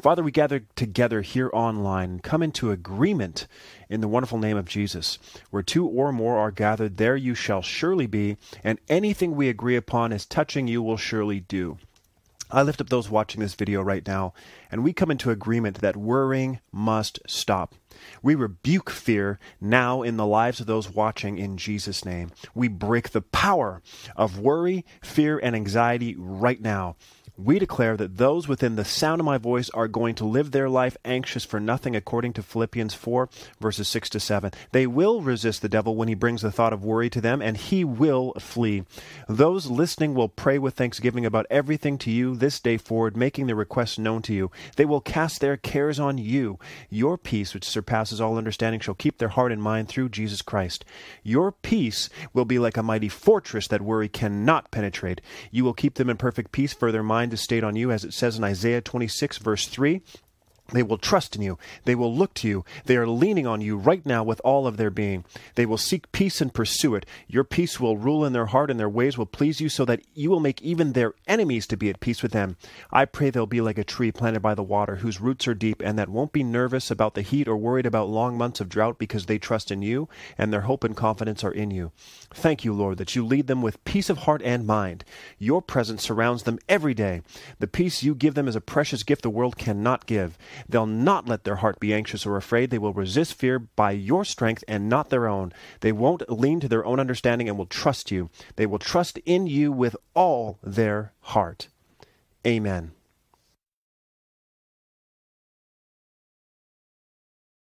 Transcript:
Father, we gather together here online come into agreement in the wonderful name of Jesus. Where two or more are gathered, there you shall surely be, and anything we agree upon as touching you will surely do. I lift up those watching this video right now, and we come into agreement that worrying must stop. We rebuke fear now in the lives of those watching in Jesus' name. We break the power of worry, fear, and anxiety right now we declare that those within the sound of my voice are going to live their life anxious for nothing according to Philippians 4, verses 6 to 7. They will resist the devil when he brings the thought of worry to them, and he will flee. Those listening will pray with thanksgiving about everything to you this day forward, making the requests known to you. They will cast their cares on you. Your peace, which surpasses all understanding, shall keep their heart and mind through Jesus Christ. Your peace will be like a mighty fortress that worry cannot penetrate. You will keep them in perfect peace for their mind mind is stayed on you, as it says in Isaiah 26, verse 3. They will trust in you. They will look to you. They are leaning on you right now with all of their being. They will seek peace and pursue it. Your peace will rule in their heart and their ways will please you so that you will make even their enemies to be at peace with them. I pray they'll be like a tree planted by the water whose roots are deep and that won't be nervous about the heat or worried about long months of drought because they trust in you and their hope and confidence are in you. Thank you, Lord, that you lead them with peace of heart and mind. Your presence surrounds them every day. The peace you give them is a precious gift the world cannot give. They'll not let their heart be anxious or afraid. They will resist fear by your strength and not their own. They won't lean to their own understanding and will trust you. They will trust in you with all their heart. Amen.